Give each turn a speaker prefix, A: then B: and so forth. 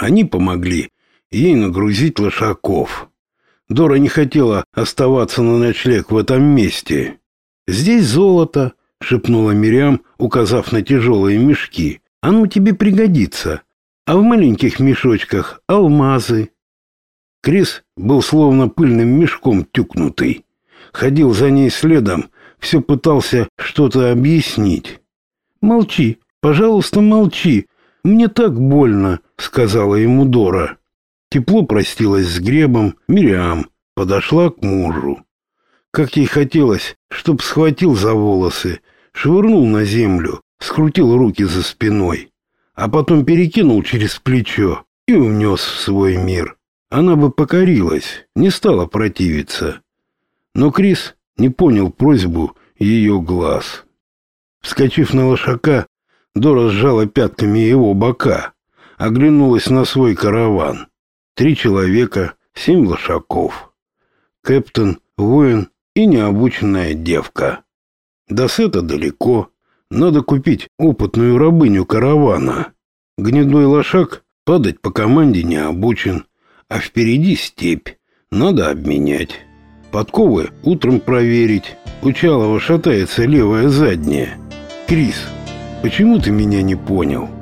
A: Они помогли ей нагрузить лошаков. Дора не хотела оставаться на ночлег в этом месте. «Здесь золото», — шепнула Мириам, указав на тяжелые мешки. «Оно тебе пригодится. А в маленьких мешочках алмазы». Крис был словно пыльным мешком тюкнутый. Ходил за ней следом, все пытался что-то объяснить. «Молчи, пожалуйста, молчи. Мне так больно», — сказала ему Дора. Тепло простилась с Гребом, Мириам подошла к мужу. Как ей хотелось, чтоб схватил за волосы, швырнул на землю, скрутил руки за спиной, а потом перекинул через плечо и унес в свой мир. Она бы покорилась, не стала противиться. Но Крис не понял просьбу ее глаз. Вскочив на лошака, Дора сжала пятками его бока, оглянулась на свой караван. Три человека, семь лошаков. Кэптон, воин и необученная девка. До сета далеко. Надо купить опытную рабыню каравана. Гнедой лошак падать по команде не обучен, а впереди степь. Надо обменять. Подковы утром проверить. У Чалова шатается левая задняя. Крис, почему ты меня не понял?»